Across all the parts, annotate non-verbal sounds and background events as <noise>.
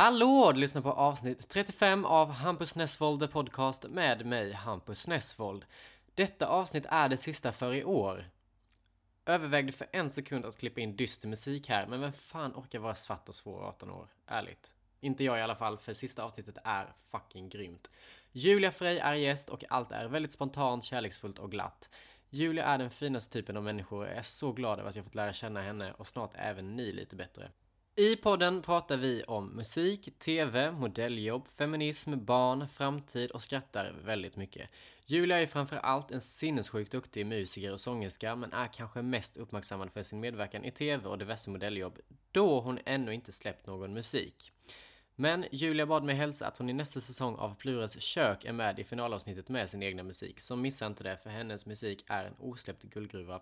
Hallå! Du lyssnar på avsnitt 35 av Hampus Nessvold The Podcast med mig, Hampus Nessvold. Detta avsnitt är det sista för i år. Övervägde för en sekund att klippa in dyster musik här, men vem fan orkar vara svart och svår 18 år? Ärligt. Inte jag i alla fall, för sista avsnittet är fucking grymt. Julia Frey är gäst och allt är väldigt spontant, kärleksfullt och glatt. Julia är den finaste typen av människor och jag är så glad över att jag fått lära känna henne och snart även ni lite bättre. I podden pratar vi om musik, TV, modelljobb, feminism, barn, framtid och skrattar väldigt mycket. Julia är framför allt en sinnessjukt duktig musiker och sångerska men är kanske mest uppmärksammad för sin medverkan i TV och diverse modelljobb då hon ännu inte släppt någon musik. Men Julia bad mig hälsa att hon i nästa säsong av Plurals kök är med i finalavsnittet med sin egna musik, så missa inte det för hennes musik är en osläppt guldgruva.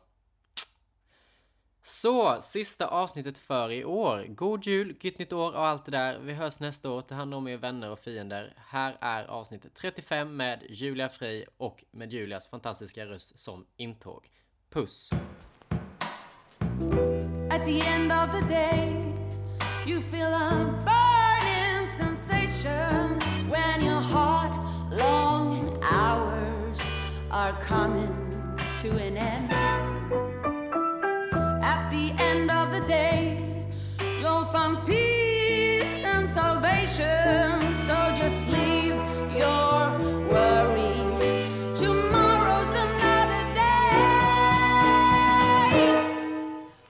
Så, sista avsnittet för i år. God jul, gott nytt år och allt det där. Vi hörs nästa år. Ta hand om er vänner och fiender. Här är avsnitt 35 med Julia Fri och med Julias fantastiska röst som intåg. Puss! At the end of the day, you feel a burning sensation when your hard, long hours are coming to an end. Day, you'll find peace and salvation. So just leave your worries. Tomorrow's another day.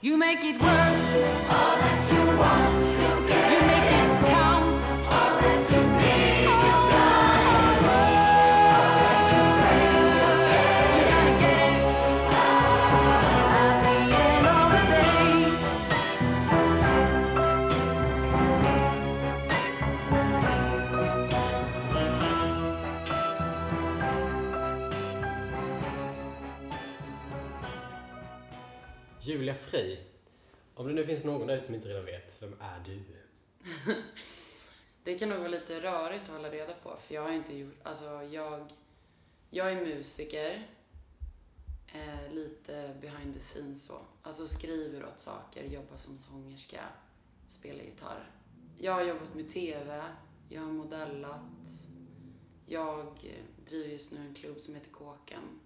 You make it worth all that you want. Finns någon där ute som inte redan vet, vem är du? <laughs> Det kan nog vara lite rörigt att hålla reda på för jag har inte gjort, alltså jag, jag är musiker, eh, lite behind the scenes så. Alltså skriver åt saker, jobbar som sångerska, spelar gitarr. Jag har jobbat med TV, jag har modellat, jag driver just nu en klubb som heter Kåken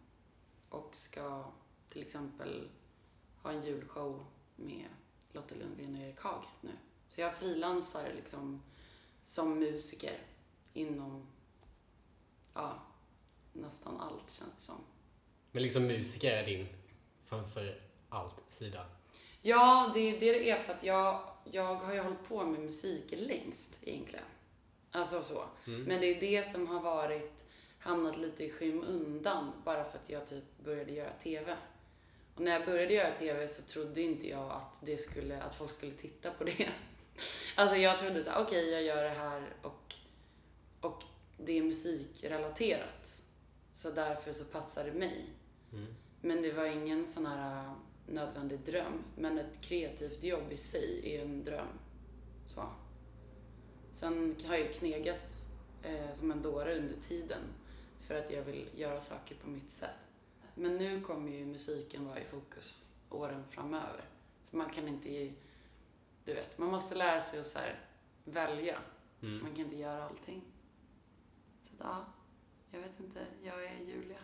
och ska till exempel ha en julshow med Lotta Lundgren och Erik Haag nu. Så jag frilansar liksom som musiker inom, ja, nästan allt känns det som. Men liksom musiker är din framför allt sida. Ja, det är det det är för att jag, jag har ju hållit på med musik längst egentligen. Alltså så. Men det är det som har varit, hamnat lite i skymundan bara för att jag typ började göra TV. Och när jag började göra TV så trodde inte jag att det skulle, att folk skulle titta på det. <laughs> Alltså jag trodde så här, okej jag gör det här och, och det är musikrelaterat. Så därför så passar det mig. Men det var ingen sån här äh, nödvändig dröm. Men ett kreativt jobb i sig är ju en dröm. Så. Sen har jag knegat eh, som en dåre under tiden för att jag vill göra saker på mitt sätt. Men nu kommer ju musiken vara i fokus åren framöver. För man kan inte, du vet, man måste lära sig att så här, välja. Man kan inte göra allting. Så ja, jag vet inte, jag är Julia.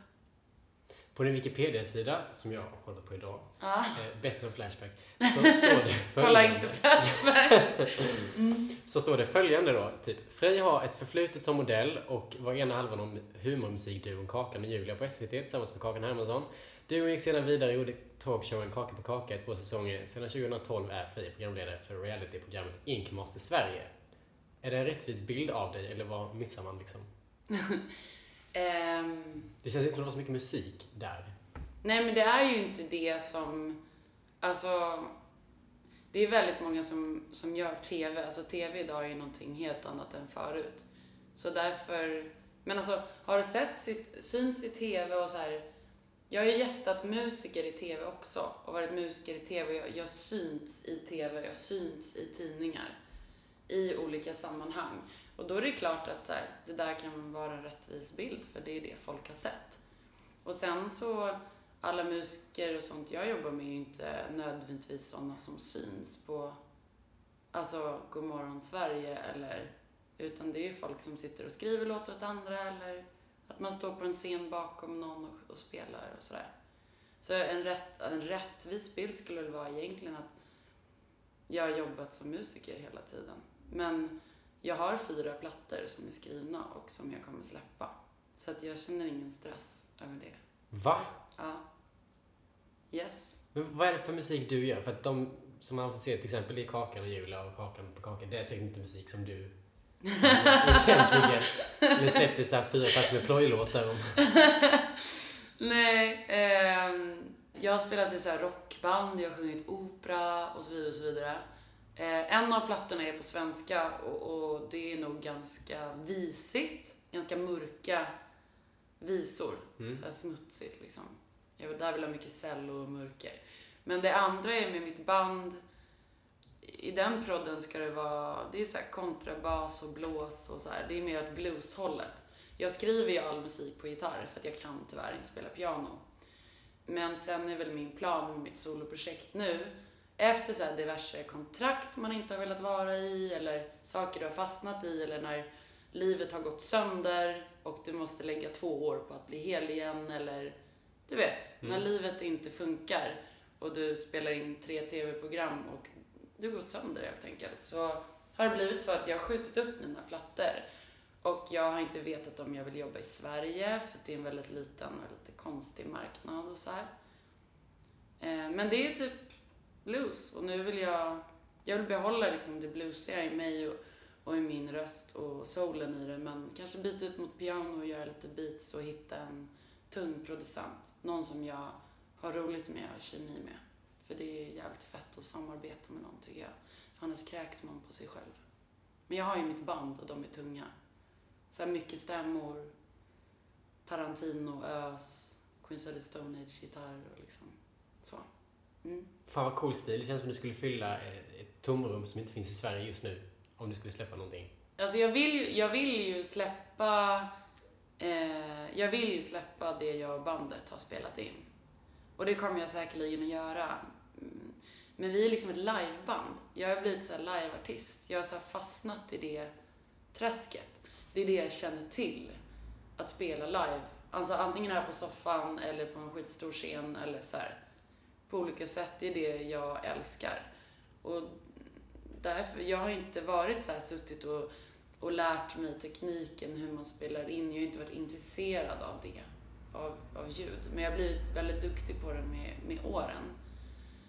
På din Wikipedia-sida, som jag har kollat på idag, Ja. eh, bättre än Flashback, så står det <laughs> Kolla följande. inte Flashback. <laughs> Så står det följande då, typ Frej har ett förflutet som modell och var ena halvan om humormusikduon Kakan och Julia på SVT tillsammans med Kakan Hermansson. Duon gick sedan vidare och gjorde talkshowen Kaka på kaka i två säsonger. Sedan 2012 är Frej programledare för realityprogrammet Ink Master Sverige. Är det en rättvis bild av dig eller vad missar man liksom? <laughs> Ehm, Det känns inte som det var så mycket musik där. nej men det är ju inte det som, alltså, det är väldigt många som, som gör TV. Alltså TV idag är ju någonting helt annat än förut. Så därför, men alltså har du sett sitt, synts i TV och så här. Jag har ju gästat musiker i TV också och varit musiker i TV. Jag, jag synts i TV, jag synts i tidningar. I olika sammanhang. Och då är det klart att så här, det där kan vara en rättvis bild för det är det folk har sett. Och sen så, alla musiker och sånt jag jobbar med är ju inte nödvändigtvis sådana som syns på alltså Godmorgon Sverige eller utan det är ju folk som sitter och skriver låtar åt andra eller att man står på en scen bakom någon och, och spelar och sådär. Så en, rätt, en rättvis bild skulle väl vara egentligen att jag har jobbat som musiker hela tiden. Men jag har fyra plattor som är skrivna och som jag kommer släppa. Så att jag känner ingen stress över det. Va? Ja. Yes. Men vad är det för musik du gör? För att de som man får se till exempel i Kakan och Julia och Kakan på Kakan, det är säkert inte musik som du egentligen. <laughs> Eller släpper så här fyra plattor med plojlåtar om. <laughs> Nej, ehm, jag har spelat i så här rockband, jag har sjungit opera och så vidare och så vidare. Eh, en av plattorna är på svenska och, och det är nog ganska visigt, ganska mörka visor. Mm. Så här smutsigt liksom. Jag, där vill ha mycket cello och mörker. Men det andra är med mitt band. I den prodden ska det vara, det är så kontrabas och blås och så här. Det är mer åt blueshållet. Jag skriver ju all musik på gitarr för att jag kan tyvärr inte spela piano. Men sen är väl min plan med mitt soloprojekt nu, efter så diverse kontrakt man inte har velat vara i eller saker du har fastnat i eller när livet har gått sönder och du måste lägga två år på att bli hel igen eller du vet, Mm. när livet inte funkar och du spelar in tre tv-program och du går sönder helt enkelt så har det blivit så att jag har skjutit upp mina plattor och jag har inte vetat om jag vill jobba i Sverige för det är en väldigt liten och lite konstig marknad och så här. Eh, Men det är typ blues och nu vill jag, jag vill behålla liksom det bluesiga i mig och, och i min röst och soulen i det men kanske byta ut mot piano och göra lite beats och hitta en tung producent. Någon som jag har roligt med och kemi med. För det är jävligt fett att samarbeta med någon tycker jag. För annars kräks man på sig själv. Men jag har ju mitt band och de är tunga. Så här mycket stämmor, Tarantino, Ös, Queens of the Stone Age gitarr och liksom så. Mm. Fan vad cool stil. Det känns som du skulle fylla ett, ett tomrum som inte finns i Sverige just nu. Om du skulle släppa någonting. Alltså jag vill ju, jag vill ju släppa eh, jag vill ju släppa det jag och bandet har spelat in. Och det kommer jag säkerligen att göra. Mm. Men vi är liksom ett liveband. Jag har blivit så här liveartist. Jag har så här fastnat i det träsket. Det är det jag känner till. Att spela live. Alltså antingen här på soffan eller på en skitstor scen eller så här. På olika sätt. Det är det jag älskar. Och därför, jag har inte varit så här suttit och, och lärt mig tekniken hur man spelar in. Jag har inte varit intresserad av det, av, av ljud. Men jag har blivit väldigt duktig på det med, med åren.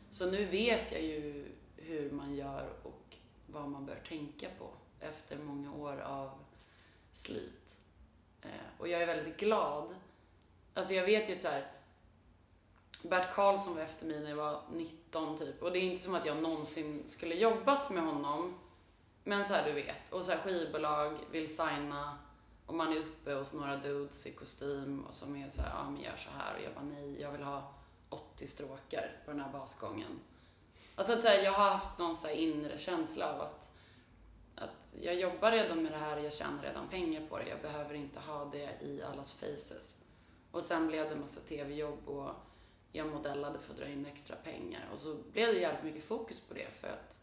Så nu vet jag ju hur man gör och vad man bör tänka på efter många år av slit. Eh, och jag är väldigt glad. Alltså jag vet ju att så här, Bert Karlsson var efter mig när jag var 19 typ. Och det är inte som att jag någonsin skulle jobbat med honom. Men så här, du vet. Och så här, skivbolag vill signa och man är uppe hos några dudes i kostym och som är så här, ja men gör så här. Och jag bara nej, jag vill ha 80 stråkar på den här basgången. Alltså att så här, jag har haft någon så här inre känsla av att, att jag jobbar redan med det här, och jag tjänar redan pengar på det. Jag behöver inte ha det i allas faces. Och sen blev det massa tv-jobb och jag modellade för att dra in extra pengar. Och så blev det jävligt mycket fokus på det för att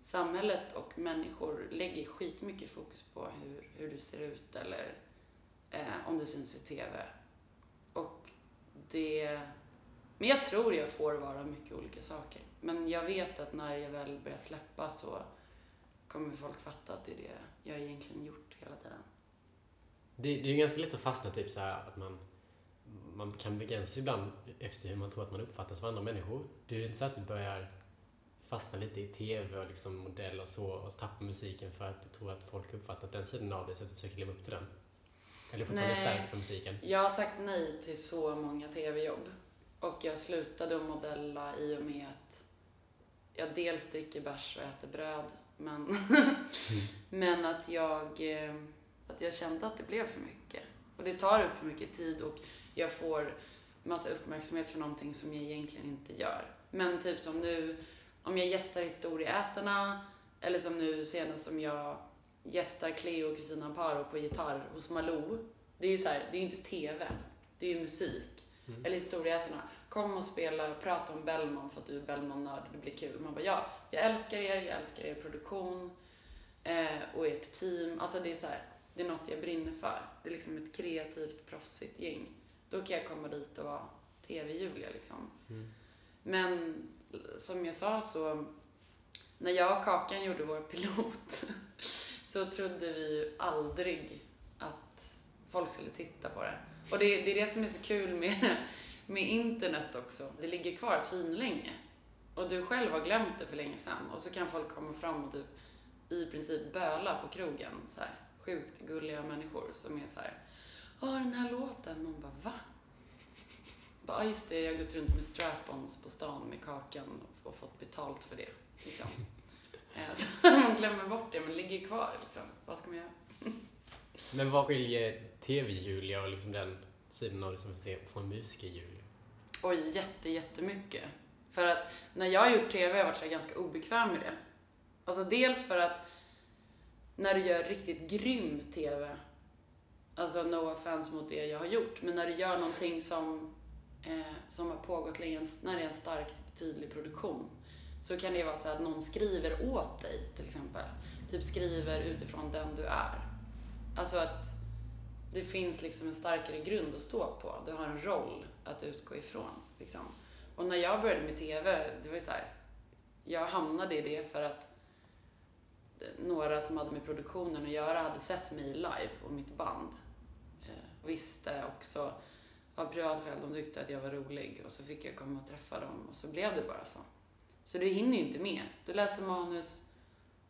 samhället och människor lägger skitmycket fokus på hur, hur du ser ut eller eh, om du syns i TV. Och det... Men jag tror jag får vara mycket olika saker. Men jag vet att när jag väl börjar släppa så kommer folk fatta att det är det jag egentligen gjort hela tiden. Det, det är ju ganska lätt att fastna typ så här att man, man kan begränsa sig ibland efter hur man tror att man uppfattas av andra människor. Det är inte så att du börjar fastna lite i TV och liksom modell och så och så tappar musiken för att du tror att folk uppfattat den sidan av dig så att du försöker leva upp till den. Eller fortfarande Nej. stark för musiken. Jag har sagt nej till så många tv-jobb. Och jag slutade att modella i och med att jag dels dricker bärs och äter bröd, men, <laughs> men att jag, eh, att jag kände att det blev för mycket. Och det tar upp för mycket tid och jag får massa uppmärksamhet för någonting som jag egentligen inte gör. Men typ som nu, om jag gästar Historieätarna, eller som nu senast om jag gästar Cleo och Kristina Amparo på gitarr hos Malou. Det är ju så här, det är ju inte TV, det är ju musik. eller Historieätarna, kom och spela, prata om Bellman för att du är Bellman-nörd, det blir kul. Man bara, ja, jag älskar er, jag älskar er produktion eh, och ert team. Alltså det är så här, det är något jag brinner för. Det är liksom ett kreativt, proffsigt gäng. Då kan jag komma dit och vara TV-Julia liksom. Mm. Men som jag sa så, när jag och Kakan gjorde vår pilot <laughs> så trodde vi aldrig att folk skulle titta på det. Och det, det är det som är så kul med, <laughs> med internet också. Det ligger kvar svinlänge. Och du själv har glömt det för länge sedan. Och så kan folk komma fram och typ i princip böla på krogen. Så här, sjukt gulliga människor som är så här. Ja, den här låten. Man bara, va? Bara, "Ja, just det, jag har gått runt med strap-ons på stan med kakan och, fått betalt för det. Liksom. <laughs> Eh, så <laughs> man glömmer bort det, men ligger kvar. Liksom. Vad ska man göra? <laughs> Men vad skiljer TV-Julia och liksom den sidan av det som vi ser från musiker-Julia? Oj, jätte, jättemycket. För att när jag har gjort TV har jag varit så ganska obekväm med det. Alltså dels för att när du gör riktigt grym TV, alltså no offense mot det jag har gjort, men när du gör någonting som, eh, som har pågått länge, när det är en stark, tydlig produktion, så kan det vara så att någon skriver åt dig, till exempel. Typ skriver utifrån den du är. Alltså att det finns liksom en starkare grund att stå på. Du har en roll att utgå ifrån. Liksom. Och när jag började med TV, det var ju så här, jag hamnade i det för att några som hade med produktionen att göra hade sett mig live och mitt band. Och visste också av privatskäl, de tyckte att jag var rolig och så fick jag komma och träffa dem och så blev det bara så. Så du hinner ju inte med. Du läser manus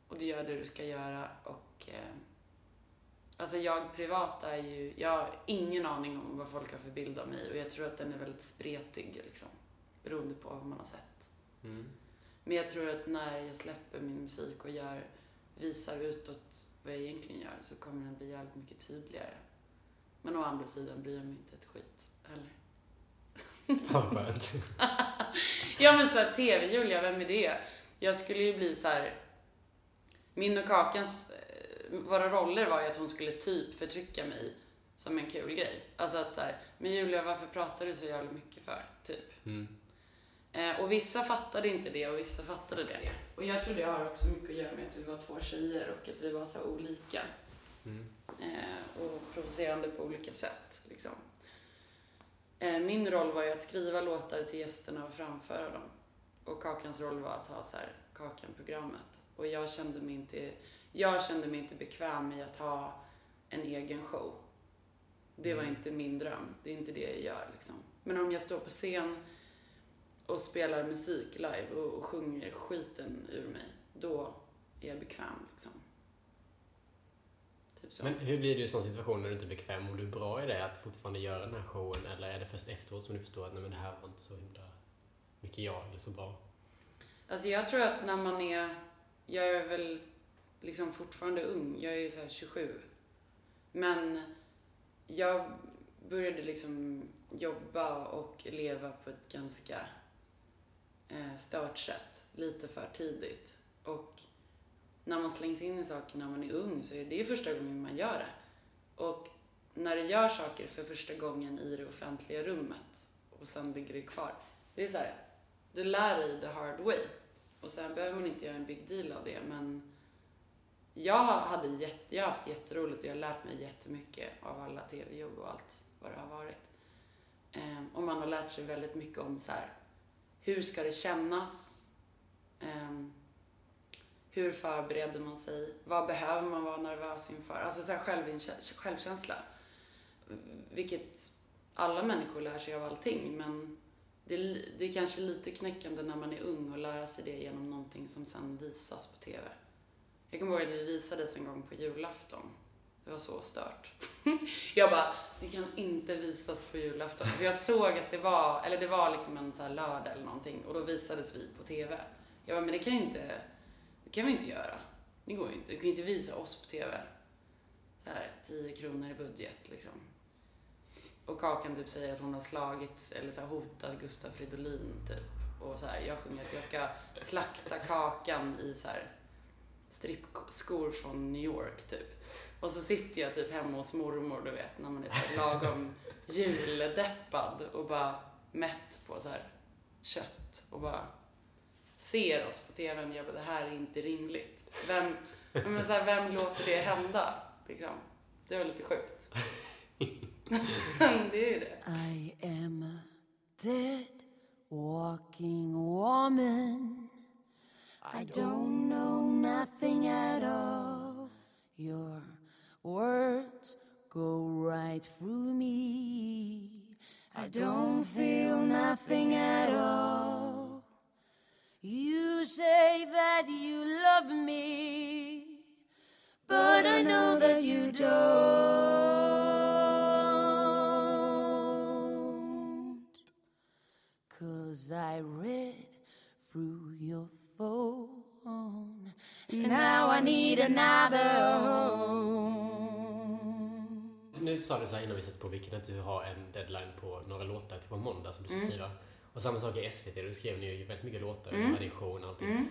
och du gör det du ska göra och eh, Alltså jag privat är ju, jag har ingen aning om vad folk har för bild av mig och jag tror att den är väldigt spretig liksom. Beroende på vad man har sett. Mm. Men jag tror att när jag släpper min musik och gör, visar utåt vad jag egentligen gör så kommer den bli jävligt mycket tydligare. Men å andra sidan bryr jag mig inte ett skit heller. <laughs> Fan skönt. <laughs> Ja men såhär TV-Julia, vem är det? Jag skulle ju bli så här. Min och Kakans, eh, våra roller var ju att hon skulle typ förtrycka mig som en kul grej. Alltså att så här, men Julia varför pratar du så jävla mycket för? Typ. Mm. Eh, och vissa fattade inte det och vissa fattade det. Och jag tror det har också mycket att göra med att vi var två tjejer och att vi var så olika. Mm. Eh, och provocerande på olika sätt. Liksom. Eh, min roll var ju att skriva låtar till gästerna och framföra dem. Och Kakans roll var att ha så här, Kakan-programmet. Och jag kände, mig inte, jag kände mig inte bekväm i att ha en egen show. Det var Mm. inte min dröm. Det är inte det jag gör. Liksom. Men om jag står på scen och spelar musik live och, och sjunger skiten ur mig, då är jag bekväm. Liksom. Typ så. Men hur blir det i sån situation när du inte är bekväm? Om du är bra i det, att fortfarande göra den här showen? Eller är det först efteråt som du förstår att nej, men det här var inte så himla mycket jag eller så bra? Alltså jag tror att när man är, jag är väl liksom fortfarande ung, jag är ju så här 27. Men jag började liksom jobba och leva på ett ganska eh, stört sätt, lite för tidigt. Och när man slängs in i saker när man är ung så är det första gången man gör det. Och när du gör saker för första gången i det offentliga rummet och sen ligger det kvar. Det är så här, du lär dig the hard way. Och sen behöver man inte göra en big deal av det, men jag, hade jätte, jag har haft jätteroligt och jag har lärt mig jättemycket av alla tv-jobb och allt vad det har varit. Ehm, och man har lärt sig väldigt mycket om så här, hur ska det kännas? Ehm, hur förbereder man sig? Vad behöver man vara nervös inför? Alltså så här självkänsla. Vilket alla människor lär sig av allting, men det är, det är kanske lite knäckande när man är ung och lära sig det genom någonting som sen visas på TV. Jag kommer ihåg att vi visades en gång på julafton. Det var så stört. <laughs> Jag bara, det kan inte visas på julafton. För jag såg att det var, eller det var liksom en så här lördag eller någonting och då visades vi på TV. Jag bara, men det kan ju inte, det kan vi inte göra. Det går ju inte. Du kan ju inte visa oss på TV. Så här, 10 kronor i budget liksom. Och Kakan typ säger att hon har slagit, eller så här, hotat Gustav Fridolin typ. Och så här, jag sjunger att jag ska slakta Kakan i så här strippskor från New York typ. Och så sitter jag typ hemma hos mormor, du vet, när man är så här lagom juldeppad och bara mätt på så här kött och bara ser oss på TVn. Jag bara, det här är inte rimligt. Vem, men så här, vem låter det hända? Liksom. Det var lite sjukt. <laughs> det är ju det. I am a dead walking woman. I don't know nothing at all. Your words go right through me. I don't feel nothing at all. You say that you love me, but I know that you don't. Cause I read through your phone. Now I need another home. Nu sa du så här innan vi satte på vilken att du har en deadline på några låtar till på måndag som du ska skriva. Och samma sak i SVT, du skrev ni ju väldigt mycket låtar, mm. show och allting.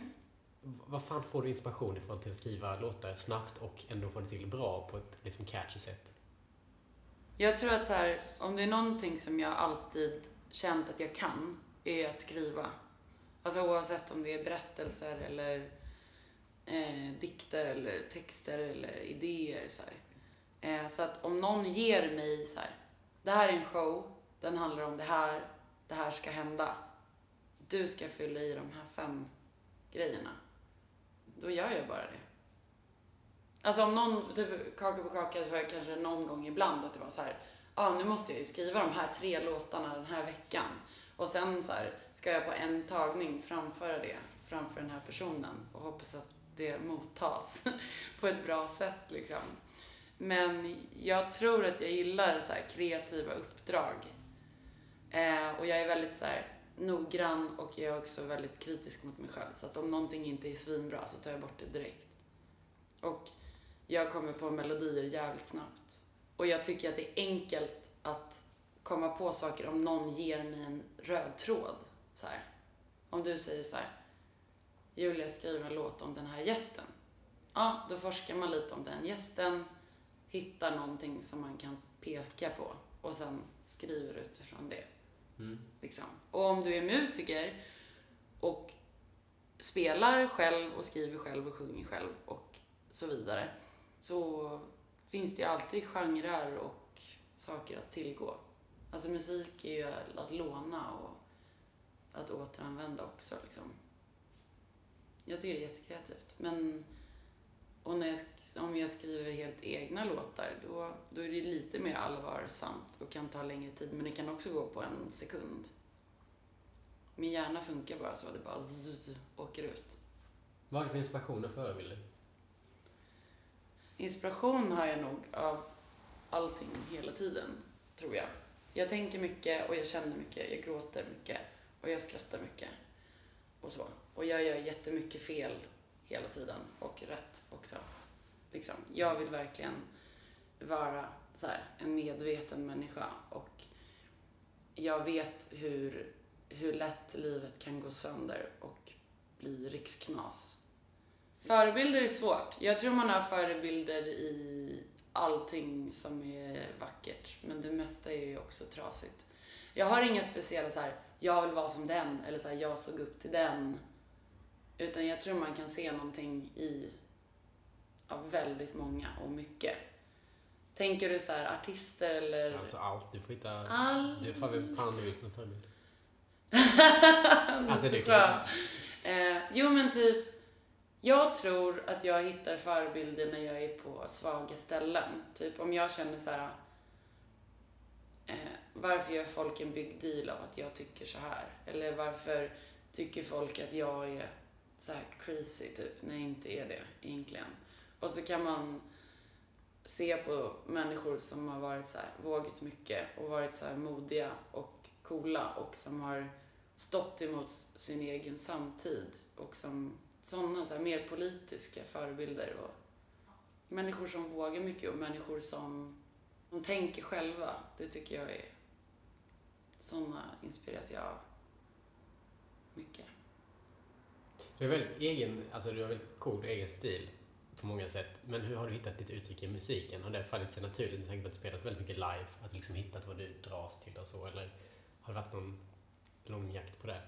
V- Vad fan får du inspiration ifrån till att skriva låtar snabbt och ändå få det till bra på ett liksom catchy sätt? Jag tror att så här, om det är någonting som jag alltid känt att jag kan, är att skriva. Alltså oavsett om det är berättelser eller eh, dikter eller texter eller idéer. Så. Eh, så att om någon ger mig så här, det här är en show, den handlar om det här, det här ska hända. Du ska fylla i de här fem grejerna. Då gör jag bara det. Alltså om någon, typ kaka på kaka så var det kanske någon gång ibland att det var så här, ja ah, nu måste jag ju skriva de här tre låtarna den här veckan. Och sen så här, ska jag på en tagning framföra det framför den här personen och hoppas att det mottas <laughs> på ett bra sätt liksom. Men jag tror att jag gillar så här kreativa uppdrag. Eh, och jag är väldigt så här noggrann och jag är också väldigt kritisk mot mig själv. Så att om någonting inte är svinbra så tar jag bort det direkt. Och jag kommer på melodier jävligt snabbt. Och jag tycker att det är enkelt att komma på saker om någon ger mig en röd tråd. Så här. Om du säger så här. Julia skriver en låt om den här gästen. Ja, då forskar man lite om den gästen, hittar någonting som man kan peka på och sen skriver utifrån det. Mm. Liksom. Och om du är musiker och spelar själv och skriver själv och sjunger själv och så vidare så finns det ju alltid genrer och saker att tillgå. Alltså musik är ju att låna och att återanvända också liksom. Jag tycker det är jättekreativt. Men och när jag, om jag skriver helt egna låtar då, då är det lite mer allvarsamt och kan ta längre tid men det kan också gå på en sekund. Min hjärna funkar bara så, det bara zzz, åker ut. Vad har du för inspiration och förebilder? Inspiration har jag nog av allting hela tiden, tror jag. Jag tänker mycket och jag känner mycket, jag gråter mycket och jag skrattar mycket. Och så. Och jag gör jättemycket fel hela tiden och rätt också. Liksom. Jag vill verkligen vara så här, en medveten människa och jag vet hur, hur lätt livet kan gå sönder och bli riksknas. Förebilder är svårt. Jag tror man har förebilder i allting som är vackert, men det mesta är ju också trasigt. Jag har inga speciella så här, jag vill vara som den, eller så här, jag såg upp till den. Utan jag tror man kan se någonting i ja, väldigt många och mycket. Tänker du så här artister eller? Alltså allt, du får hitta... Allt. Du får fan du vill som förebild. <laughs> alltså det Bra. kan... Eh, jo men typ, jag tror att jag hittar förebilder när jag är på svaga ställen. Typ om jag känner så här. Eh, varför gör folk en big deal av att jag tycker så här? Eller varför tycker folk att jag är så här crazy typ, när jag inte är det egentligen. Och så kan man se på människor som har varit så här, vågat mycket och varit så här modiga och coola och som har stått emot sin egen samtid och som sådana så här, mer politiska förebilder och människor som vågar mycket och människor som, som tänker själva. Det tycker jag är sådana inspireras jag av mycket. Du har väldigt egen, alltså du har väldigt cool egen stil. på många sätt. Men hur har du hittat ditt uttryck i musiken? Har det fallit sig naturligt med tanke på att du spelat väldigt mycket live? Att du liksom hittat vad du dras till och så? Eller har det varit någon lång jakt på det?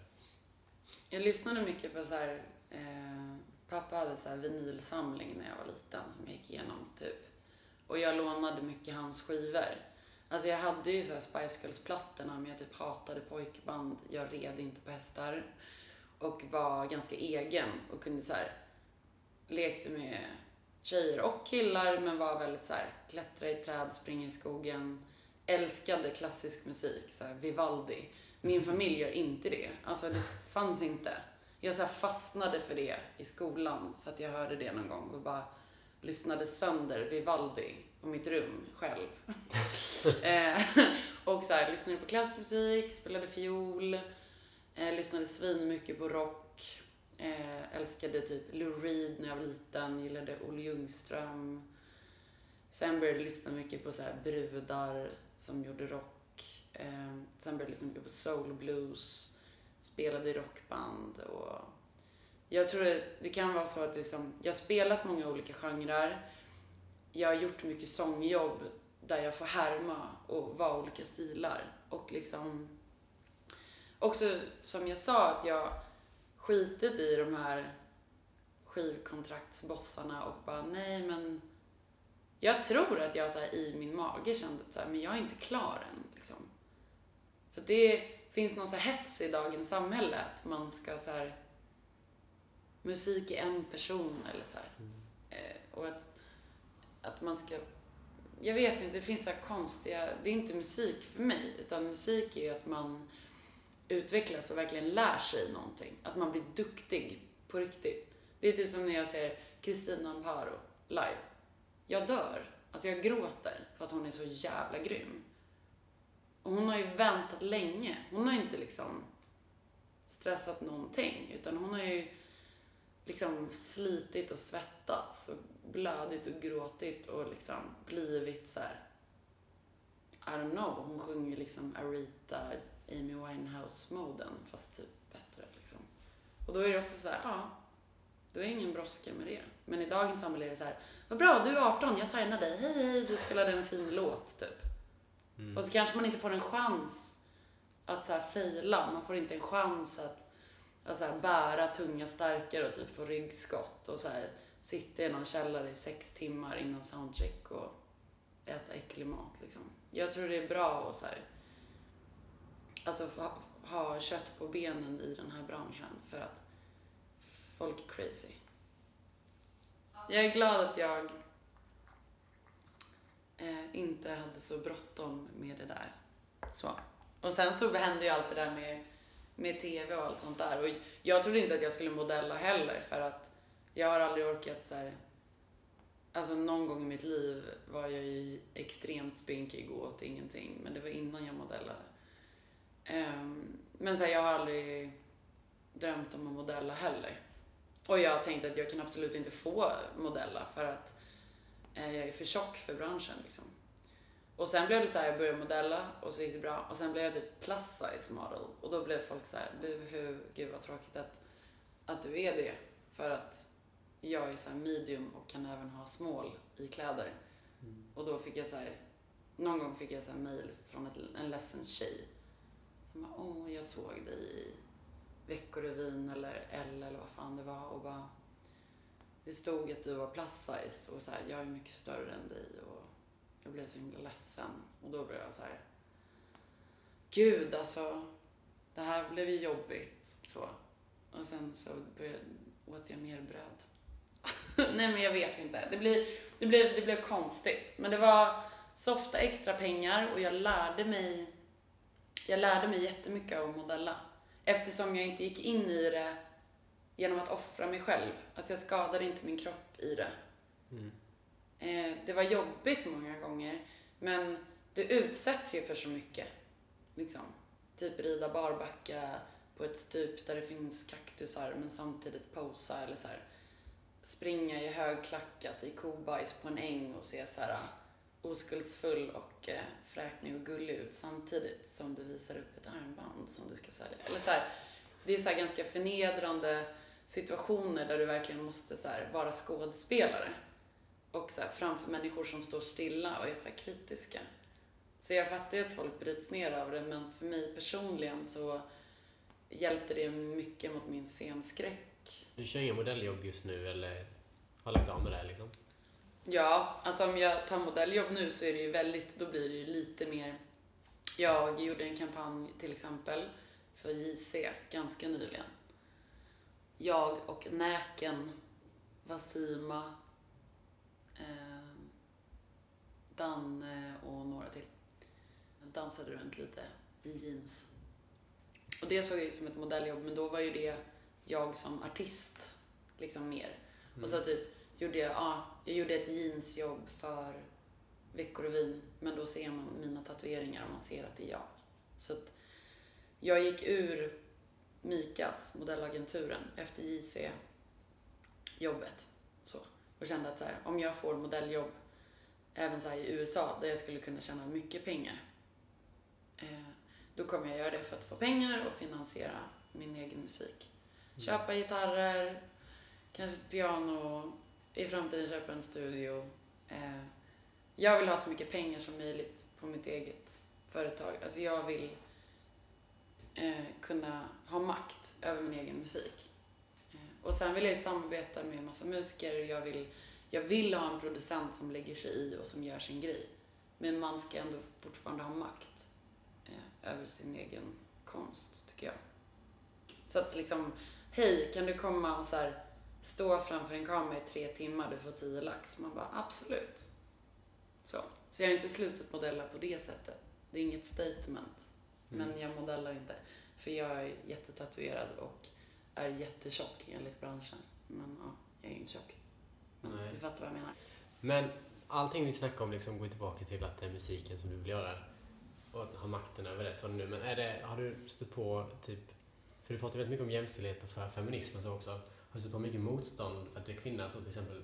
Jag lyssnade mycket på så här, eh, pappa hade så här vinylsamling när jag var liten som jag gick igenom typ. Och jag lånade mycket hans skivor. Alltså jag hade ju så här Spice Girls-plattorna men jag typ hatade pojkband. Jag red inte på hästar. Och var ganska egen och kunde så här lekte med tjejer och killar men var väldigt så här klättra i träd, springa i skogen. Älskade klassisk musik, så här Vivaldi. Min familj gör inte det. Alltså det fanns inte. Jag så fastnade för det i skolan för att jag hörde det någon gång och bara lyssnade sönder Vivaldi på mitt rum själv. <laughs> eh, och så här, lyssnade på klassmusik, spelade fiol, eh, lyssnade svin mycket på rock. Eh, älskade typ Lou Reed när jag var liten, gillade Olle Ljungström. Sen började jag lyssna mycket på så här brudar som gjorde rock. Eh, sen började jag lyssna mycket på soul blues, spelade i rockband och jag tror det, det kan vara så att liksom, jag har spelat många olika genrer. Jag har gjort mycket sångjobb där jag får härma och vara olika stilar. Och liksom också som jag sa att jag skitit i de här skivkontraktsbossarna och bara nej men jag tror att jag så här, i min mage kände att så här, men jag är inte klar än. Liksom. För det finns någon så här hets i dagens samhälle att man ska så här musik är en person eller så här. Eh, och att, att man ska jag vet inte, det finns så konstiga, det är inte musik för mig, utan musik är ju att man utvecklas och verkligen lär sig någonting. Att man blir duktig på riktigt. Det är typ som när jag ser Kristina Amparo live. Jag dör. Alltså jag gråter för att hon är så jävla grym. Och hon har ju väntat länge. Hon har inte liksom stressat någonting, utan hon har ju liksom slitit och svettats och blödit och gråtit och liksom blivit så här. I don't know, hon sjunger liksom Arita, Amy Winehouse-moden fast typ bättre liksom. Och då är det också så här, ja, då är det ingen brådska med det. Men i dagens samhälle är det så här, vad bra, du är 18, jag signar dig, hej hej, du spelade en fin låt typ. Mm. Och så kanske man inte får en chans att så här fejla, man får inte en chans att, att så här bära tunga stärkare och typ få ryggskott och så här sitta i någon källare i sex timmar innan soundcheck och äta äcklig mat liksom. Jag tror det är bra att så här, alltså ha, ha kött på benen i den här branschen för att folk är crazy. Jag är glad att jag eh, inte hade så bråttom med det där. Så. Och sen så hände ju allt det där med, med TV och allt sånt där. Och jag trodde inte att jag skulle modella heller för att jag har aldrig orkat så här. Alltså någon gång i mitt liv var jag ju extremt spinkig och åt ingenting. Men det var innan jag modellade. Ehm, men så här, jag har aldrig drömt om att modella heller. Och jag tänkte att jag kan absolut inte få modella för att eh, jag är för tjock för branschen liksom. Och sen blev det så här, jag började modella och så gick det bra. Och sen blev jag typ plus size model. Och då blev folk så här, buhu, gud vad tråkigt att, att du är det. För att jag är så här medium och kan även ha small i kläder. Och då fick jag så här, någon gång fick jag så här mail från ett, en ledsen tjej. Bara, åh, jag såg dig i Veckorevyn eller L eller vad fan det var och bara det stod att du var plus size och så här, jag är mycket större än dig och jag blev så himla ledsen och då blev jag så här Gud alltså, det här blev ju jobbigt så. Och sen så började, åt jag mer bröd. <laughs> Nej men jag vet inte. Det, blev, det, blev, det blev konstigt. Men det var softa extra pengar och jag lärde mig jag lärde mig jättemycket av att modella. Eftersom jag inte gick in i det genom att offra mig själv. Alltså jag skadade inte min kropp i det. Mm. Eh, det var jobbigt många gånger, men du utsätts ju för så mycket. Liksom. Typ rida barbacka på ett stup där det finns kaktusar men samtidigt posa eller så här. Springa i högklackat i kobajs på en äng och se så här oskuldsfull och eh, fräknig och gullig ut samtidigt som du visar upp ett armband som du ska sälja. Eller så här, det är så här ganska förnedrande situationer där du verkligen måste så här, vara skådespelare. Och så här, framför människor som står stilla och är så här, kritiska. Så jag fattar ju att folk bryts ner av det, men för mig personligen så hjälpte det mycket mot min scenskräck. Du kör inga modelljobb just nu eller har lagt av med det liksom? Ja, alltså om jag tar modelljobb nu så är det ju väldigt, då blir det ju lite mer jag gjorde en kampanj till exempel för JC ganska nyligen. Jag och Näken, Vasima, eh, Danne och några till dansade runt lite i jeans. Och det såg jag ju som ett modelljobb, men då var ju det jag som artist liksom mer. Mm. Och så typ gjorde jag, ja, jag gjorde ett jeansjobb för Veckorevyn, men då ser man mina tatueringar och man ser att det är jag. Så att jag gick ur Mikas, modellagenturen, efter JC-jobbet. Så. Och kände att så här, om jag får modelljobb även så här i USA, där jag skulle kunna tjäna mycket pengar, eh, då kommer jag göra det för att få pengar och finansiera min egen musik. Köpa gitarrer, kanske ett piano, i framtiden köpa en studio. Eh, jag vill ha så mycket pengar som möjligt på mitt eget företag. Alltså jag vill eh, kunna ha makt över min egen musik. Eh, och sen vill jag ju samarbeta med massa musiker och jag vill, jag vill ha en producent som lägger sig i och som gör sin grej. Men man ska ändå fortfarande ha makt eh, över sin egen konst, tycker jag. Så att liksom, hej, kan du komma och så här, stå framför en kamera i tre timmar, du får tio lax. Man bara, absolut. Så. Så jag har inte slutat modella på det sättet. Det är inget statement. Mm. Men jag modellar inte. För jag är jättetatuerad och är jättetjock enligt branschen. Men ja, jag är inte tjock. Men Nej. du fattar vad jag menar. Men allting vi snackar om liksom går tillbaka till att det är musiken som du vill göra och att ha makten över det. Så nu, men är det, har du stött på typ, för du pratar väldigt mycket om jämställdhet och för feminism och så också. Har du stött på mycket motstånd för att du är kvinna? Så till exempel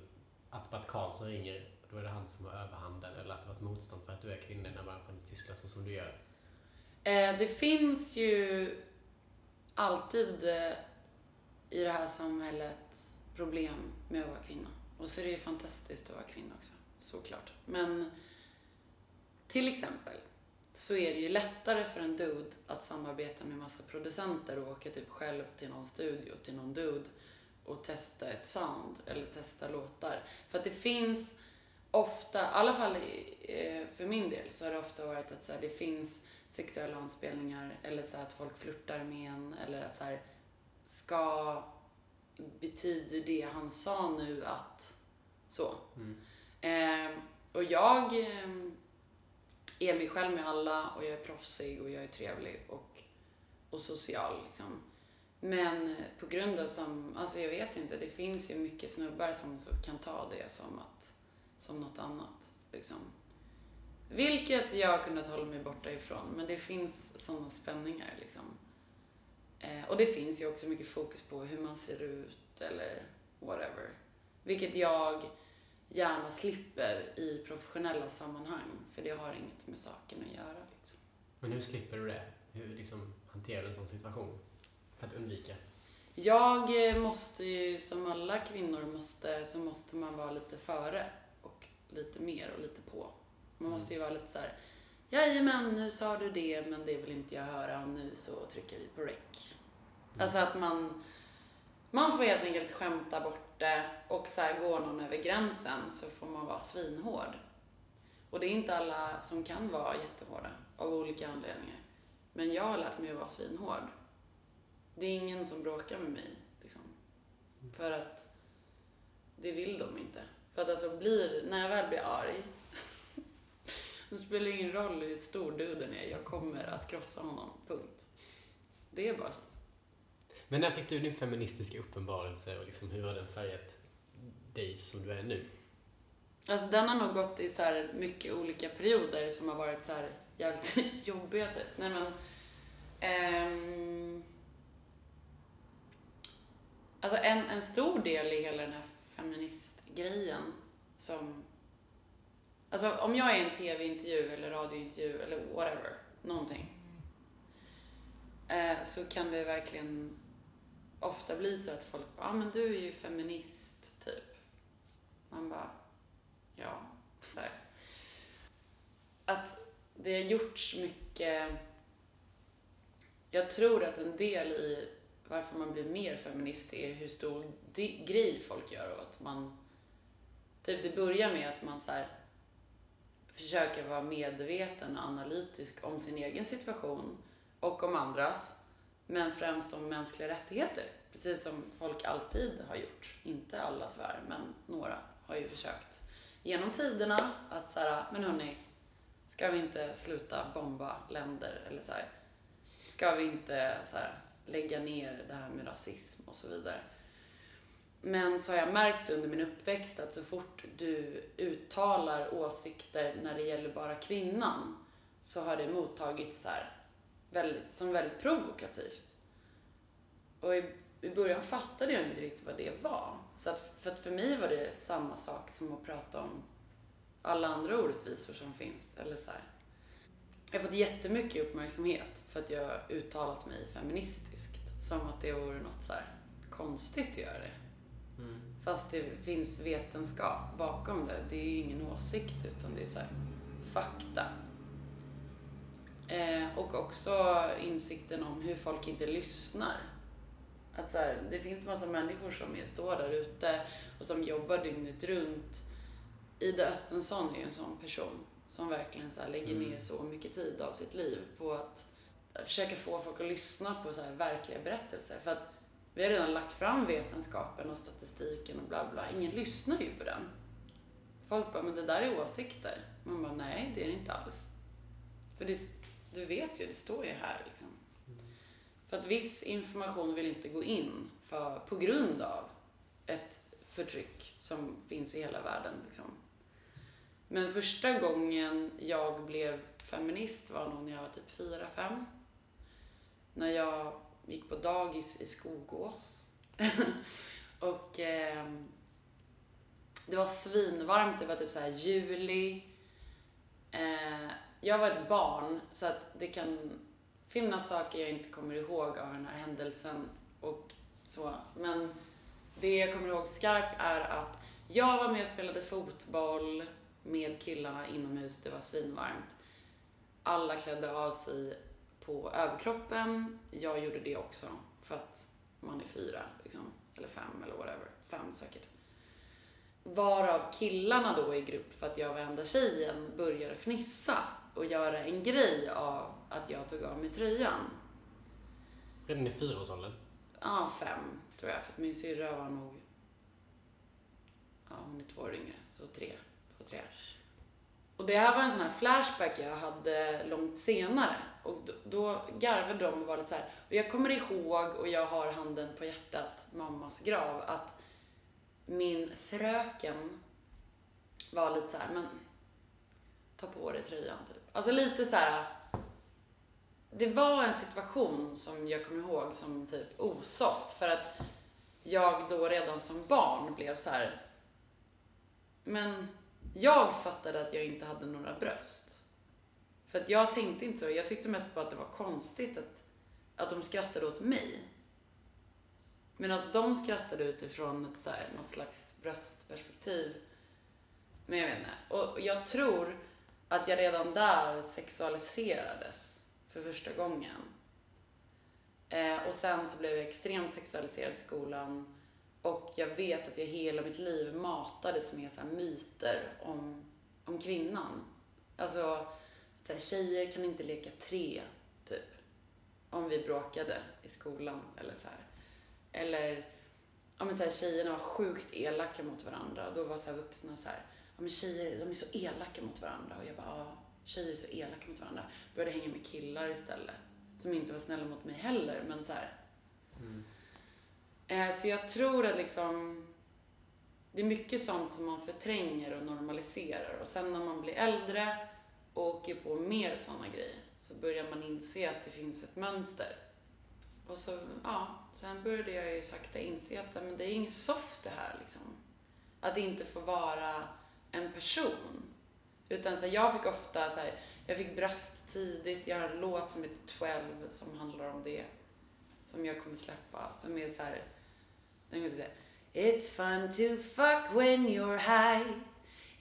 att Bert Karlsson ringer, då är det han som har överhanden. Eller att det varit motstånd för att du är kvinna när branschen sysslar så som du gör. Eh, det finns ju alltid eh, i det här samhället problem med att vara kvinna. Och så är det ju fantastiskt att vara kvinna också, såklart. Men till exempel så är det ju lättare för en dude att samarbeta med massa producenter och åka typ själv till någon studio, till någon dude och testa ett sound eller testa låtar. För att det finns ofta, i alla fall eh, för min del, så har det ofta varit att så här, det finns sexuella anspelningar eller så här att folk flörtar med en eller att så här, ska, betyder det han sa nu att, så. Mm. Eh, och jag eh, är mig själv med alla och jag är proffsig och jag är trevlig och, och social liksom. Men på grund av som, alltså jag vet inte, det finns ju mycket snubbar som kan ta det som att, som något annat liksom. Vilket jag har kunnat hålla mig borta ifrån, men det finns sådana spänningar liksom. Eh, och det finns ju också mycket fokus på hur man ser ut eller whatever. Vilket jag gärna slipper i professionella sammanhang, för det har inget med saken att göra. Liksom. Men hur slipper du det? Hur liksom hanterar du en sån situation? För att undvika? Jag eh, måste ju, som alla kvinnor måste, så måste man vara lite före och lite mer och lite på. Man måste ju vara lite så här. Jajamän, nu sa du det, men det vill inte jag höra och nu så trycker vi på rec. Alltså att man, man får helt enkelt skämta bort det och så här går någon över gränsen så får man vara svinhård. Och det är inte alla som kan vara jättehårda av olika anledningar. Men jag har lärt mig att vara svinhård. Det är ingen som bråkar med mig. Liksom. För att det vill de inte. För att alltså blir, när jag väl blir arg, <laughs> då spelar det ingen roll hur stor duden är. Jag kommer att krossa honom. Punkt. Det är bara så. Men när fick du din feministiska uppenbarelse och liksom hur har den färgat dig som du är nu? Alltså den har nog gått i så här mycket olika perioder som har varit så här jävligt <laughs> jobbiga typ. Nej men... ehm, alltså en, en stor del i hela den här feministgrejen som... Alltså om jag är i en tv-intervju eller radiointervju eller whatever, någonting. Eh, så kan det verkligen ofta bli så att folk bara, ah, men du är ju feminist, typ. Man bara, ja. Där. Att det har gjorts mycket... Jag tror att en del i varför man blir mer feminist är hur stor grej folk gör och att man... Typ det börjar med att man så här, försöker vara medveten och analytisk om sin egen situation och om andras. Men främst om mänskliga rättigheter. Precis som folk alltid har gjort. Inte alla tyvärr, men några har ju försökt genom tiderna att så här, men hörni, ska vi inte sluta bomba länder eller så här, ska vi inte så här, lägga ner det här med rasism och så vidare. Men så har jag märkt under min uppväxt att så fort du uttalar åsikter när det gäller bara kvinnan så har det mottagits där väldigt, som väldigt provokativt. Och i, i början fattade jag inte riktigt vad det var. Så att, för att för mig var det samma sak som att prata om alla andra orättvisor som finns. Eller så här. Jag har fått jättemycket uppmärksamhet för att jag har uttalat mig feministiskt. Som att det vore något så konstigt att göra det. Fast det finns vetenskap bakom det. Det är ingen åsikt utan det är så fakta. Eh, och också insikten om hur folk inte lyssnar. Att så här, det finns massa människor som är, står där ute och som jobbar dygnet runt. Ida Östensson är ju en sån person som verkligen så lägger ner så mycket tid av sitt liv på att försöka få folk att lyssna på så här verkliga berättelser. För att vi har redan lagt fram vetenskapen och statistiken och bla bla. Ingen lyssnar ju på den. Folk bara, men det där är åsikter. Man bara, nej det är det inte alls. För det, du vet ju, det står ju här liksom. För att viss information vill inte gå in för, på grund av ett förtryck som finns i hela världen. Liksom. Men första gången jag blev feminist var nog när jag var typ 4-5. När jag gick på dagis i Skogås. <laughs> och eh, det var svinvarmt, det var typ så här juli. Eh, jag var ett barn, så att det kan finnas saker jag inte kommer ihåg av den här händelsen och så. Men det jag kommer ihåg skarpt är att jag var med och spelade fotboll med killarna inomhus, det var svinvarmt. Alla klädde av sig på överkroppen. Jag gjorde det också för att man är fyra, liksom. eller fem eller whatever. Fem säkert. Varav killarna då i grupp, för att jag var enda tjejen, började fnissa och göra en grej av att jag tog av mig tröjan. Redan i fyraårsåldern. Ja, fem tror jag, för att min syrra var nog... Ja, hon är två år yngre, så tre. Patriarch. Och det här var en sån här flashback jag hade långt senare. Och då, då garvade de och var lite så här. Och jag kommer ihåg, och jag har handen på hjärtat, mammas grav, att min fröken var lite så här, men ta på dig tröjan typ. Alltså lite så här. Det var en situation som jag kommer ihåg som typ osoft för att jag då redan som barn blev så här. Men jag fattade att jag inte hade några bröst. För att jag tänkte inte så. Jag tyckte mest på att det var konstigt att, att de skrattade åt mig. Medan alltså, de skrattade utifrån ett så här, något slags bröstperspektiv. Men jag vet inte. Och jag tror att jag redan där sexualiserades för första gången. Eh, och sen så blev jag extremt sexualiserad i skolan. Och jag vet att jag hela mitt liv matades med så här myter om, om kvinnan. Alltså, så här, tjejer kan inte leka tre, typ. Om vi bråkade i skolan eller så här. Eller, ja men så här, tjejerna var sjukt elaka mot varandra. Då var så här vuxna så här, ja men tjejer, de är så elaka mot varandra. Och jag bara, ja, tjejer är så elaka mot varandra. Började hänga med killar istället. Som inte var snälla mot mig heller, men så här. Mm. Eh, Så jag tror att liksom, det är mycket sånt som man förtränger och normaliserar. Och sen när man blir äldre och åker på mer sådana grejer så börjar man inse att det finns ett mönster. Och så, ja, sen började jag ju sakta inse att så här, men det är inget soft det här liksom. Att inte få vara en person. Utan så här, jag fick ofta så här, jag fick bröst tidigt, jag har en låt som heter 12 som handlar om det som jag kommer släppa, som är så här, den går säga It's fun to fuck when you're high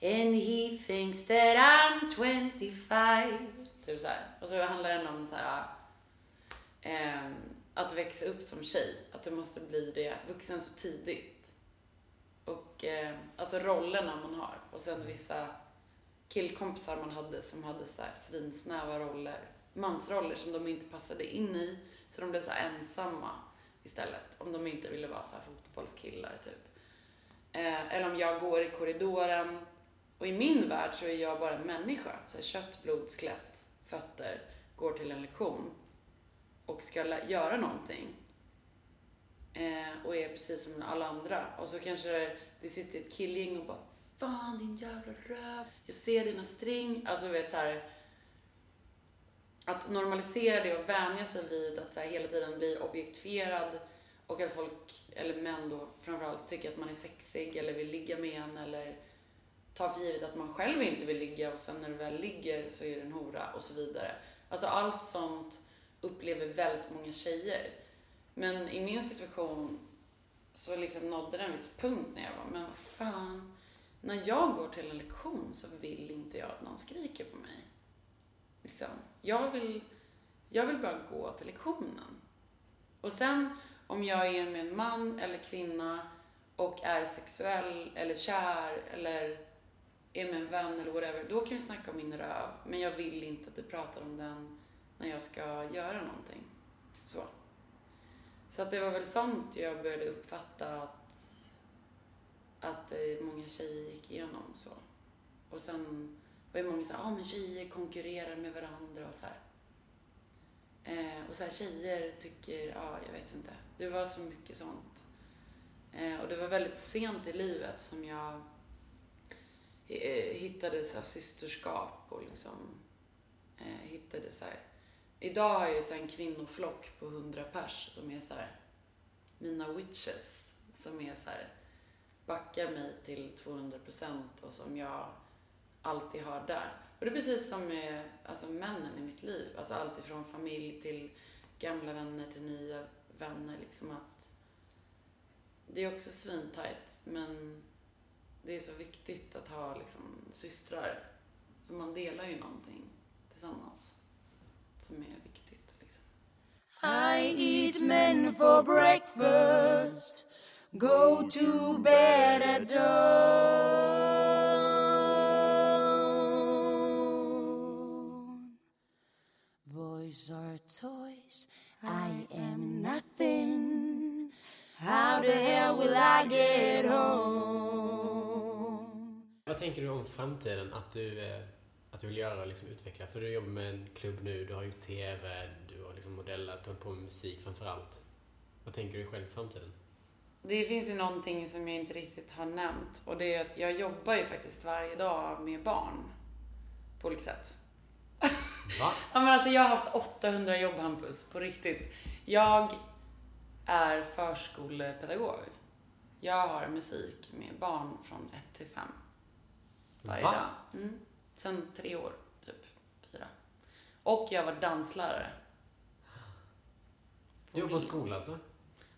and he thinks that I'm 25. Typ så här. Och så handlar den om så här, äh, att växa upp som tjej. Att du måste bli det, vuxen så tidigt. Och eh, alltså rollerna man har. Och sen vissa killkompisar man hade som hade så här svinsnäva roller. Mansroller som de inte passade in i. Så de blev så här ensamma istället. Om de inte ville vara så här fotbollskillar typ. Eh, eller om jag går i korridoren och i min värld så är jag bara en människa. Så här, kött, blod, skelett, fötter, går till en lektion och ska göra någonting. Eh, och är precis som alla andra. Och så kanske det sitter ett killgäng och bara Fan din jävla röv, jag ser dina string. Alltså du vet så här. Att normalisera det och vänja sig vid att så här, hela tiden bli objektifierad och att folk, eller män då framförallt, tycker att man är sexig eller vill ligga med en eller tar för givet att man själv inte vill ligga och sen när du väl ligger så är du en hora och så vidare. Alltså allt sånt upplever väldigt många tjejer. Men i min situation så liksom nådde det en viss punkt när jag var, men vad fan, när jag går till en lektion så vill inte jag att någon skriker på mig. Liksom. Jag, vill, jag vill bara gå till lektionen. Och sen om jag är med en man eller kvinna och är sexuell eller kär eller är med en vän eller whatever, då kan vi snacka om min röv. Men jag vill inte att du pratar om den när jag ska göra någonting. Så. Så att det var väl sånt jag började uppfatta att, att eh, många tjejer gick igenom så. Och sen och det många som säger ah, men tjejer konkurrerar med varandra och så här. Eh, och så här, tjejer tycker, ja, jag vet inte. Det var så mycket sånt. Eh, och det var väldigt sent i livet som jag eh, hittade så här systerskap och liksom eh, hittade så här. Idag har jag ju så en kvinnoflock på 100 pers som är så här mina witches som är så här backar mig till 200% och som jag alltid har där. Och det är precis som med alltså, männen i mitt liv. Alltså allt ifrån familj till gamla vänner till nya vänner. Liksom att det är också svintajt men det är så viktigt att ha liksom, systrar. För man delar ju någonting tillsammans som är viktigt. Liksom. I eat men for breakfast, go to bed at dawn. Boys are toys, I am nothing. How the hell will I get home? Vad tänker du om framtiden? Att du, eh, att du vill göra och liksom utveckla? För du jobbar med en klubb nu, du har gjort TV, du har liksom modellat, du har på med musik framför allt. Vad tänker du själv i framtiden? Det finns ju någonting som jag inte riktigt har nämnt och det är att jag jobbar ju faktiskt varje dag med barn. På olika sätt. Va? Ja men alltså jag har haft 800 jobb Hampus, på riktigt. Jag är förskolepedagog. Jag har musik med barn från 1 till 5. Varje Va? dag. Mm. Sen tre år, typ fyra. Och jag var danslärare. Du jobbar på skola alltså?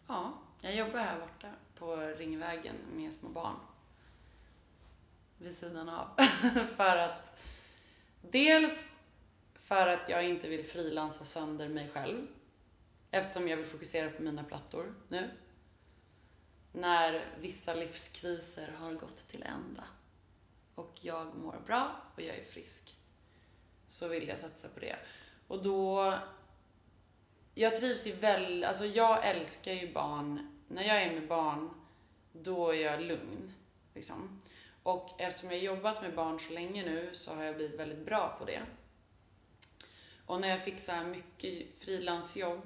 Ja, jag jobbar här borta på Ringvägen med små barn. Vid sidan av. <laughs> för att... Dels för att jag inte vill frilansa sönder mig själv. Eftersom jag vill fokusera på mina plattor nu. När vissa livskriser har gått till ända. Och jag mår bra och jag är frisk. Så vill jag satsa på det. Och då jag trivs ju väl, alltså jag älskar ju barn. När jag är med barn, då är jag lugn. Liksom. Och eftersom jag har jobbat med barn så länge nu så har jag blivit väldigt bra på det. Och när jag fick så här mycket frilansjobb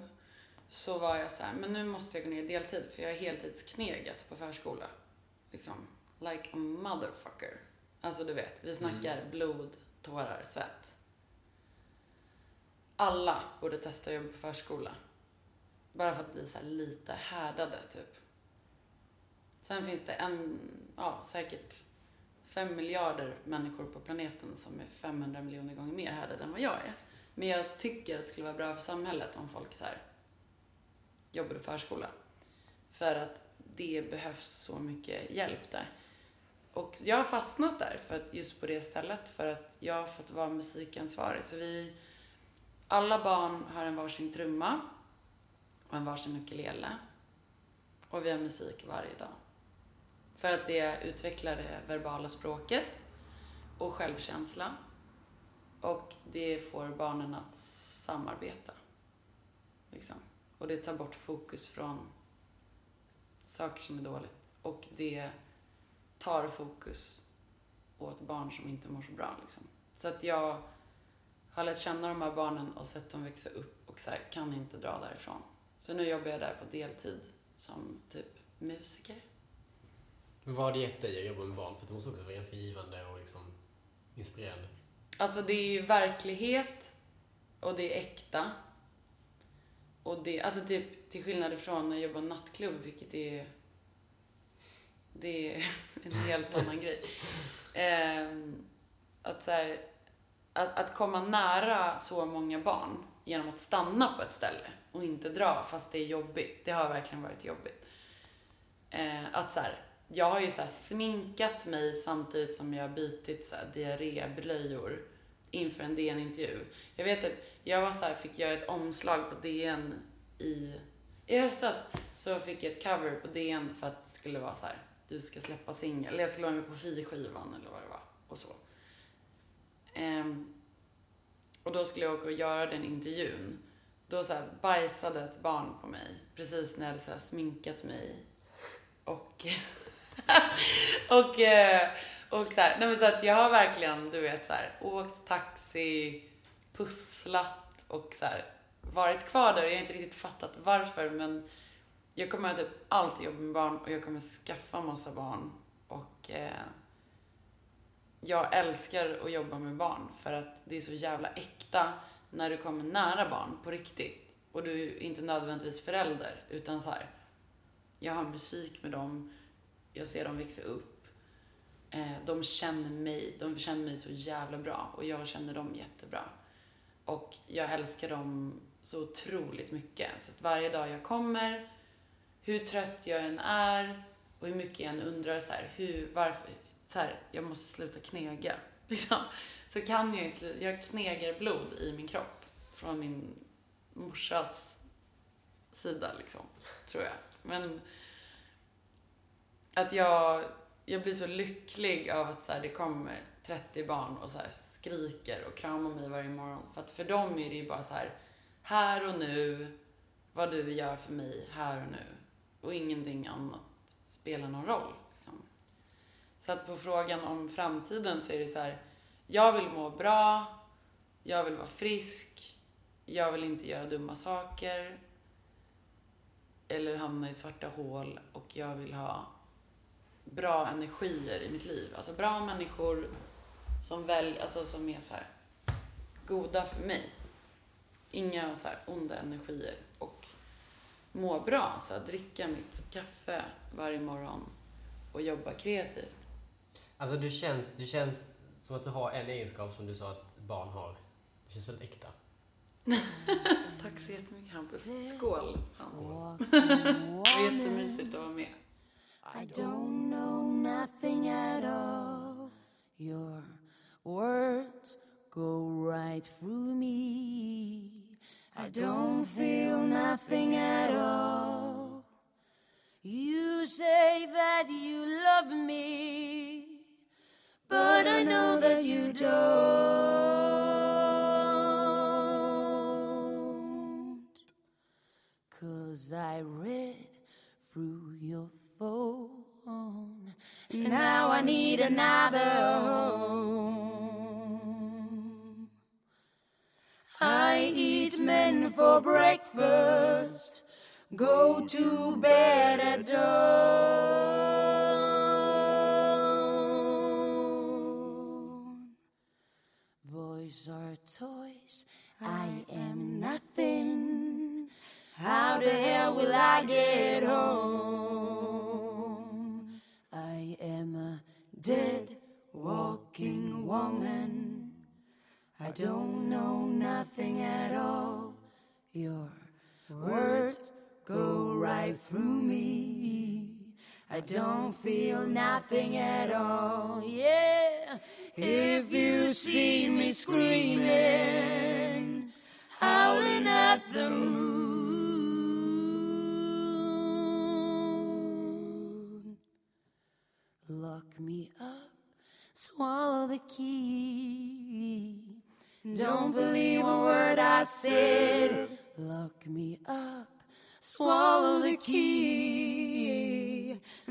så var jag så här, men nu måste jag gå ner i deltid för jag är heltidsknegat på förskola. Liksom, like a motherfucker. Alltså du vet, vi snackar blod, tårar, svett. Alla borde testa att jobba på förskola. Bara för att bli så lite härdade, typ. Sen finns det en, ja, säkert fem miljarder människor på planeten som är 500 miljoner gånger mer härdade än vad jag är. Men jag tycker att det skulle vara bra för samhället om folk så här jobbade förskola. För att det behövs så mycket hjälp där. Och jag har fastnat där för att, just på det stället för att jag har fått vara musikansvarig. Så vi, alla barn har en varsin trumma och en varsin ukulele. Och vi har musik varje dag. För att det utvecklar det verbala språket och självkänsla. Och det får barnen att samarbeta. Liksom. Och det tar bort fokus från saker som är dåligt. Och det tar fokus åt barn som inte mår så bra. Liksom. Så att jag har lärt känna de här barnen och sett dem växa upp och så här, kan inte dra därifrån. Så nu jobbar jag där på deltid som typ musiker. Men vad har det gett dig att jobba med barn? För det måste också vara ganska givande och liksom inspirerande. Alltså det är ju verklighet och det är äkta. Och det, alltså typ till skillnad från när jag jobbar nattklubb, vilket är det är <laughs> en helt annan grej. Eh, att, så här, att, att komma nära så många barn genom att stanna på ett ställe och inte dra fast det är jobbigt. Det har verkligen varit jobbigt. Eh, att så här, jag har ju så här sminkat mig samtidigt som jag har bytt så här diarréblöjor inför en DN-intervju. Jag vet att jag var så här, fick göra ett omslag på DN i, i höstas. Så fick jag ett cover på DN för att det skulle vara så här, du ska släppa singel. Eller jag skulle vara med på Fi-skivan eller vad det var. Och så. Um, och då skulle jag åka och göra den intervjun. Då så här bajsade ett barn på mig precis när jag hade så här sminkat mig. Och, <laughs> <laughs> och, eh, och så här, nej men så att jag har verkligen, du vet så här, åkt taxi, pusslat och så här, varit kvar där. Jag har inte riktigt fattat varför men jag kommer typ alltid jobba med barn och jag kommer skaffa massa barn. Och eh, jag älskar att jobba med barn för att det är så jävla äkta när du kommer nära barn på riktigt. Och du är inte nödvändigtvis förälder, utan så här. Jag har musik med dem, jag ser dem växa upp. Eh, de känner mig, de känner mig så jävla bra och jag känner dem jättebra. Och jag älskar dem så otroligt mycket. Så att varje dag jag kommer, hur trött jag än är och hur mycket jag än undrar så här, hur, varför, så här, jag måste sluta knega. <laughs> Liksom. Så kan jag inte sluta. Jag knegar blod i min kropp från min morsas sida, liksom, tror jag. Men att jag, jag blir så lycklig av att så här, det kommer 30 barn och så här, skriker och kramar mig varje morgon. För att för dem är det ju bara så här, här och nu, vad du gör för mig här och nu. Och ingenting annat spelar någon roll. Liksom. Så att på frågan om framtiden så är det så här, jag vill må bra, jag vill vara frisk, jag vill inte göra dumma saker eller hamna i svarta hål och jag vill ha bra energier i mitt liv. Alltså bra människor som, väl, alltså som är så här goda för mig. Inga så här onda energier. Och må bra, så här, dricka mitt kaffe varje morgon och jobba kreativt. Alltså du känns, du känns som att du har en egenskap som du sa att barn har. Det känns väldigt äkta. <laughs> Tack så jättemycket Hampus. Skål! Ja. Walking Jättemysigt att vara med. I don't know nothing at all. Your words go right through me. I don't feel nothing at all. You say that you love me, but I know that you don't. Cause I read through your phone. Now I need another home. I eat men for breakfast, go to bed at dawn. Boys are toys, I am nothing. How the hell will I get home? Dead walking woman. I don't know nothing at all. Your words go right through me. I don't feel nothing at all. Yeah, if you see me screaming, howling at the moon, me up, swallow the key. Don't believe a word I said. Lock me up, swallow the key.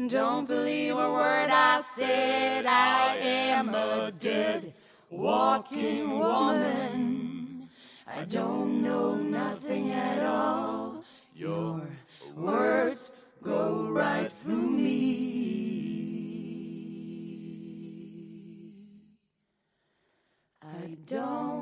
Don't believe a word I said. I am a dead, walking woman. I don't know nothing at all. Your words go right through me. Don't